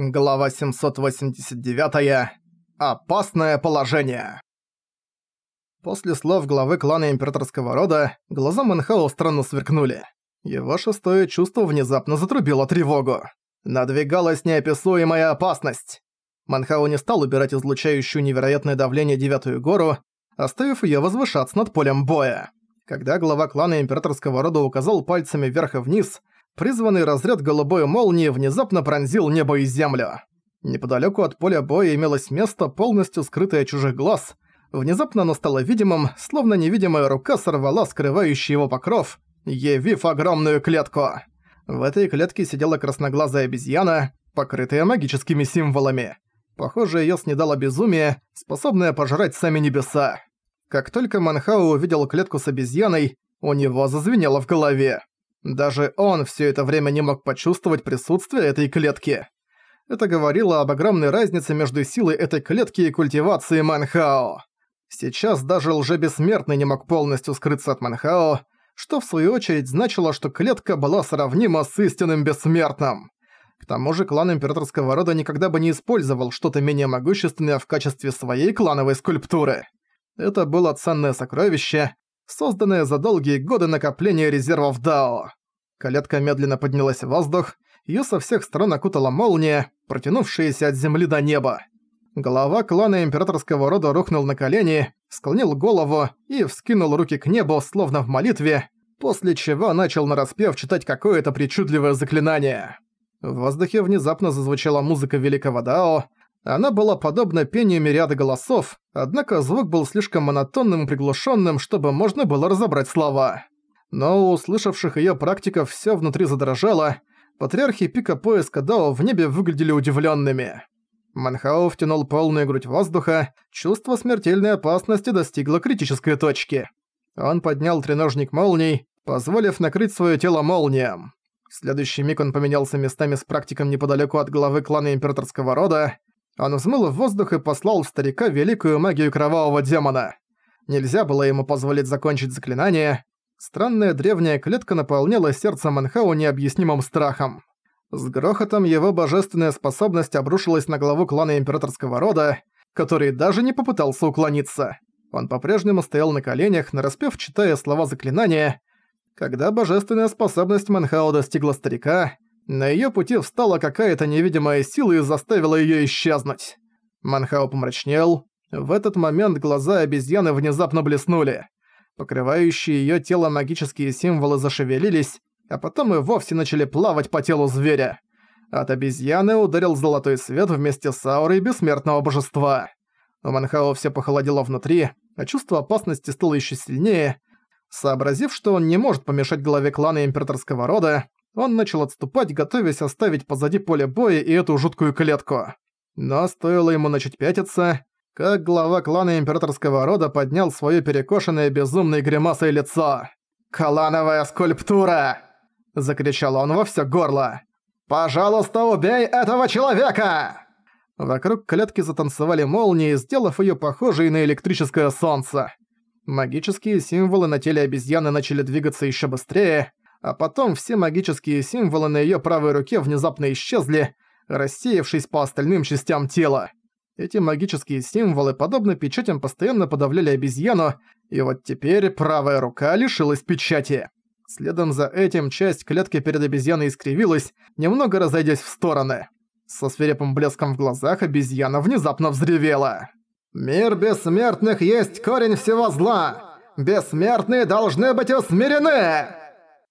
Глава 789. Опасное положение. После слов главы клана императорского рода, глаза Мэнхао странно сверкнули. Его шестое чувство внезапно затрубило тревогу. Надвигалась неописуемая опасность. Манхао не стал убирать излучающую невероятное давление девятую гору, оставив её возвышаться над полем боя. Когда глава клана императорского рода указал пальцами вверх и вниз, призванный разряд голубой молнии внезапно пронзил небо и землю. Неподалеку от поля боя имелось место, полностью скрытое чужих глаз. Внезапно оно стало видимым, словно невидимая рука сорвала скрывающий его покров, явив огромную клетку. В этой клетке сидела красноглазая обезьяна, покрытая магическими символами. Похоже, её снедало безумие, способное пожрать сами небеса. Как только Манхау увидел клетку с обезьяной, у него зазвенело в голове. Даже он все это время не мог почувствовать присутствие этой клетки. Это говорило об огромной разнице между силой этой клетки и культивацией Манхао. Сейчас даже лжебессмертный не мог полностью скрыться от Манхао, что в свою очередь значило, что клетка была сравнима с истинным бессмертным. К тому же клан императорского рода никогда бы не использовал что-то менее могущественное в качестве своей клановой скульптуры. Это было ценное сокровище, созданное за долгие годы накопления резервов Дао. Калетка медленно поднялась в воздух, её со всех сторон окутала молния, протянувшаяся от земли до неба. Глава клана императорского рода рухнул на колени, склонил голову и вскинул руки к небу, словно в молитве, после чего начал нараспев читать какое-то причудливое заклинание. В воздухе внезапно зазвучала музыка великого Дао, она была подобна пению мириады голосов, однако звук был слишком монотонным и приглушенным, чтобы можно было разобрать слова. Но у услышавших её практиков всё внутри задрожало, патриархи пика поиска Дао в небе выглядели удивлёнными. Манхао втянул полную грудь воздуха, чувство смертельной опасности достигло критической точки. Он поднял треножник молний, позволив накрыть своё тело молнием. В следующий миг он поменялся местами с практиком неподалёку от главы клана императорского рода, он взмыл в воздух и послал в старика великую магию кровавого демона. Нельзя было ему позволить закончить заклинание. Странная древняя клетка наполняла сердце Манхау необъяснимым страхом. С грохотом его божественная способность обрушилась на главу клана императорского рода, который даже не попытался уклониться. Он по-прежнему стоял на коленях, нараспев читая слова заклинания. Когда божественная способность Манхао достигла старика, на её пути встала какая-то невидимая сила и заставила её исчезнуть. Манхао помрачнел. В этот момент глаза обезьяны внезапно блеснули. Покрывающие её тело магические символы зашевелились, а потом и вовсе начали плавать по телу зверя. От обезьяны ударил золотой свет вместе с аурой бессмертного божества. У Манхао всё похолодело внутри, а чувство опасности стало ещё сильнее. Сообразив, что он не может помешать главе клана императорского рода, он начал отступать, готовясь оставить позади поле боя и эту жуткую клетку. Но стоило ему начать пятиться, как глава клана императорского рода поднял своё перекошенное безумной гримасой лицо. «Калановая скульптура!» – закричал он во всё горло. «Пожалуйста, убей этого человека!» Вокруг клетки затанцевали молнии, сделав её похожей на электрическое солнце. Магические символы на теле обезьяны начали двигаться ещё быстрее, а потом все магические символы на её правой руке внезапно исчезли, рассеявшись по остальным частям тела. Эти магические символы, подобно печатям, постоянно подавляли обезьяну, и вот теперь правая рука лишилась печати. Следом за этим часть клетки перед обезьяной искривилась, немного разойдясь в стороны. Со свирепым блеском в глазах обезьяна внезапно взревела. «Мир бессмертных есть корень всего зла! Бессмертные должны быть усмирены!»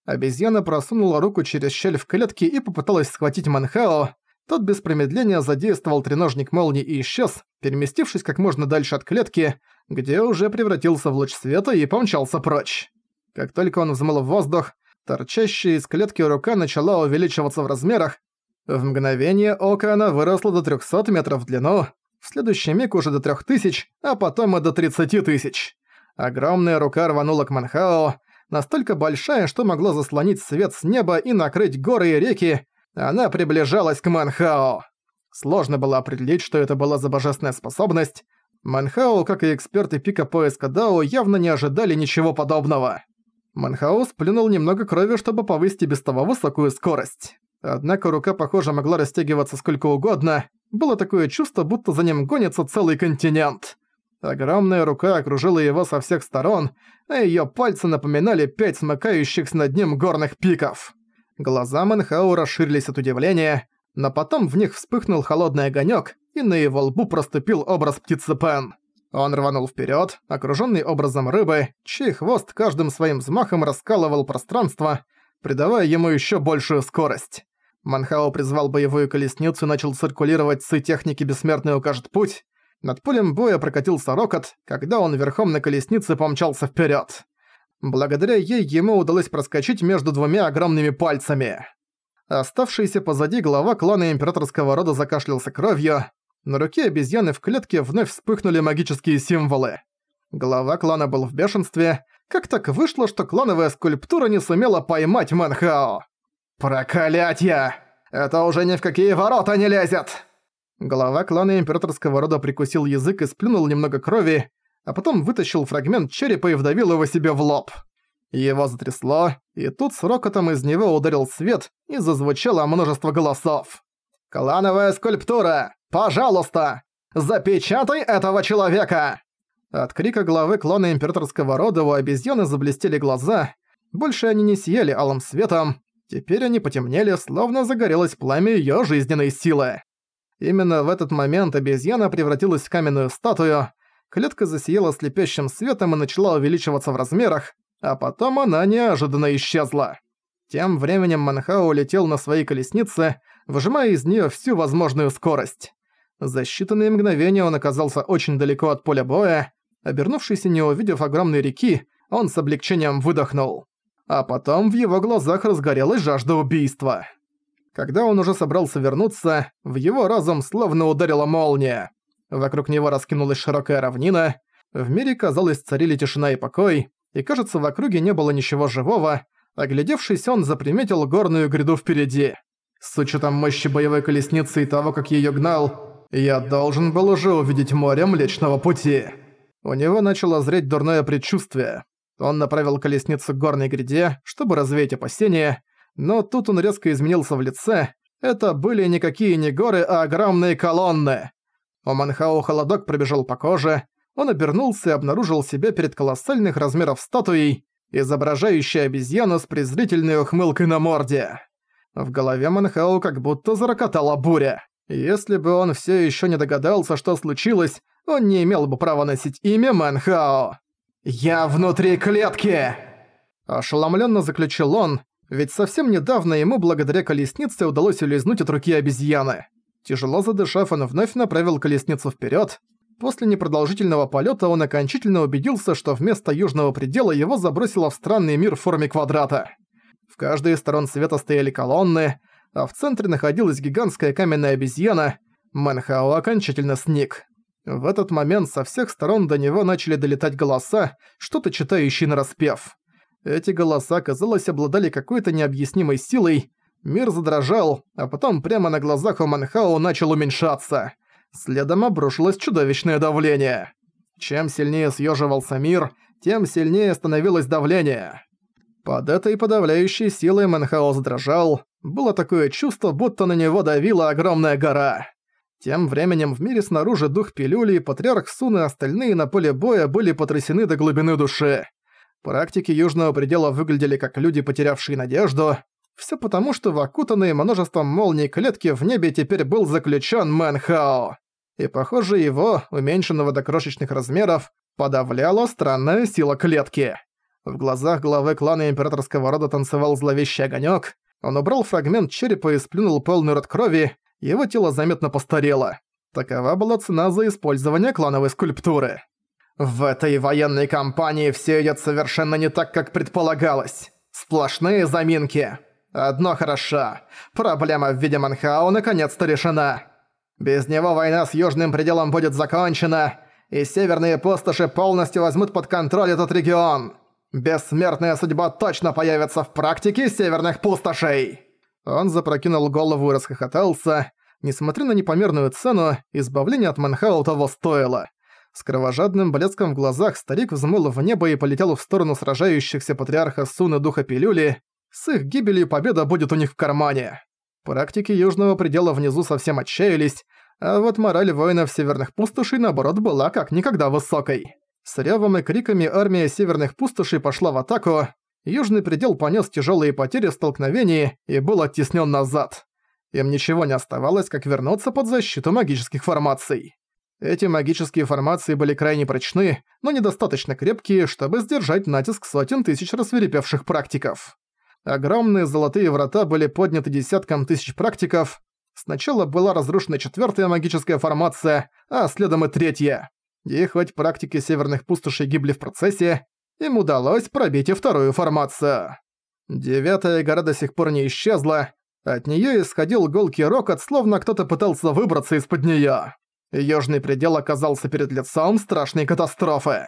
Обезьяна просунула руку через щель в клетке и попыталась схватить Манхао. Тот без промедления задействовал треножник молнии и исчез, переместившись как можно дальше от клетки, где уже превратился в луч света и помчался прочь. Как только он взмыл в воздух, торчащая из клетки рука начала увеличиваться в размерах. В мгновение ока она выросла до 300 метров в длину, в следующий миг уже до 3000, а потом и до 30 тысяч. Огромная рука рванула к Манхао, настолько большая, что могла заслонить свет с неба и накрыть горы и реки, она приближалась к Манхао. Сложно было определить, что это была за божественная способность. Манхао, как и эксперты пика поиска Дао, явно не ожидали ничего подобного. Манхао сплюнул немного крови, чтобы повысить без того высокую скорость. Однако рука, похоже, могла растягиваться сколько угодно. Было такое чувство, будто за ним гонится целый континент. Огромная рука окружила его со всех сторон, а её пальцы напоминали пять смыкающихся над ним горных пиков. Глаза Манхау расширились от удивления, но потом в них вспыхнул холодный огонёк, и на его лбу проступил образ птицы Пен. Он рванул вперёд, окружённый образом рыбы, чей хвост каждым своим взмахом раскалывал пространство, придавая ему ещё большую скорость. Манхао призвал боевую колесницу и начал циркулировать с техники «Бессмертный укажет путь». Над полем боя прокатился рокот, когда он верхом на колеснице помчался вперед. Благодаря ей ему удалось проскочить между двумя огромными пальцами. Оставшийся позади глава клана императорского рода закашлялся кровью. На руке обезьяны в клетке вновь вспыхнули магические символы. Глава клана был в бешенстве. Как так вышло, что клановая скульптура не сумела поймать Манхао? «Проклятье! Это уже ни в какие ворота не лезет!» Глава клана императорского рода прикусил язык и сплюнул немного крови, а потом вытащил фрагмент черепа и вдавил его себе в лоб. Его затрясло, и тут с рокотом из него ударил свет и зазвучало множество голосов. «Клановая скульптура! Пожалуйста! Запечатай этого человека!» От крика главы клана императорского рода у обезьяны заблестели глаза, больше они не сияли алым светом, теперь они потемнели, словно загорелось пламя её жизненной силы. Именно в этот момент обезьяна превратилась в каменную статую, клетка засияла слепящим светом и начала увеличиваться в размерах, а потом она неожиданно исчезла. Тем временем Манхао летел на своей колеснице, выжимая из нее всю возможную скорость. За считанные мгновения он оказался очень далеко от поля боя, обернувшись и не увидев огромной реки, он с облегчением выдохнул. А потом в его глазах разгорелась жажда убийства. Когда он уже собрался вернуться, в его разум словно ударила молния. Вокруг него раскинулась широкая равнина, в мире, казалось, царили тишина и покой, и, кажется, в округе не было ничего живого, оглядевшись, он заприметил горную гряду впереди. С учетом мощи боевой колесницы и того, как её гнал, я должен был уже увидеть море Млечного Пути. У него начало зреть дурное предчувствие. Он направил колесницу к горной гряде, чтобы развеять опасения, но тут он резко изменился в лице. Это были никакие не горы, а огромные колонны. У Манхао холодок пробежал по коже, он обернулся и обнаружил себя перед колоссальных размеров статуей, изображающей обезьяну с презрительной ухмылкой на морде. В голове Манхау как будто зарокотала буря. Если бы он все еще не догадался, что случилось, он не имел бы права носить имя Манхао. «Я внутри клетки!» Ошеломленно заключил он, ведь совсем недавно ему благодаря колеснице удалось улизнуть от руки обезьяны. Тяжело задышав, он вновь направил колесницу вперед, После непродолжительного полета он окончательно убедился, что вместо южного предела его забросило в странный мир в форме квадрата. В каждой из сторон света стояли колонны, а в центре находилась гигантская каменная обезьяна. Мэнхао окончательно сник. В этот момент со всех сторон до него начали долетать голоса, что-то читающие нараспев. Эти голоса, казалось, обладали какой-то необъяснимой силой. Мир задрожал, а потом прямо на глазах у Мэн Хао начал уменьшаться – Следом обрушилось чудовищное давление. Чем сильнее съеживался мир, тем сильнее становилось давление. Под этой подавляющей силой Мэн Хао задрожал. Было такое чувство, будто на него давила огромная гора. Тем временем в мире снаружи дух пилюли, патриарх Сун и остальные на поле боя были потрясены до глубины души. Практики Южного Предела выглядели как люди, потерявшие надежду. Все потому, что в окутанной множеством молний клетки в небе теперь был заключен Мэнхао и, похоже, его, уменьшенного до крошечных размеров, подавляла странная сила клетки. В глазах главы клана императорского рода танцевал зловещий огонёк, он убрал фрагмент черепа и сплюнул полный рот крови, его тело заметно постарело. Такова была цена за использование клановой скульптуры. В этой военной кампании все идет совершенно не так, как предполагалось. Сплошные заминки. Одно хорошо. Проблема в виде Манхао наконец-то решена. Без него война с Южным пределом будет закончена, и северные пустоши полностью возьмут под контроль этот регион. Бессмертная судьба точно появится в практике северных пустошей!» Он запрокинул голову и расхохотался. Несмотря на непомерную цену, избавление от Манхау того стоило. С кровожадным блеском в глазах старик взмыл в небо и полетел в сторону сражающихся патриарха Суны Духа Пилюли. С их гибелью победа будет у них в кармане. Практики Южного предела внизу совсем отчаялись, а вот мораль воинов Северных Пустошей, наоборот, была как никогда высокой. С ревом и криками армия Северных Пустошей пошла в атаку, Южный предел понес тяжелые потери в столкновении и был оттеснен назад. Им ничего не оставалось, как вернуться под защиту магических формаций. Эти магические формации были крайне прочны, но недостаточно крепкие, чтобы сдержать натиск сотен тысяч рассверепевших практиков. Огромные золотые врата были подняты десяткам тысяч практиков. Сначала была разрушена четвертая магическая формация, а следом и третья. И хоть практики северных пустошей гибли в процессе, им удалось пробить и вторую формацию. Девятая гора до сих пор не исчезла, от неё исходил гулкий рокот, словно кто-то пытался выбраться из-под неё. Южный предел оказался перед лицом страшной катастрофы.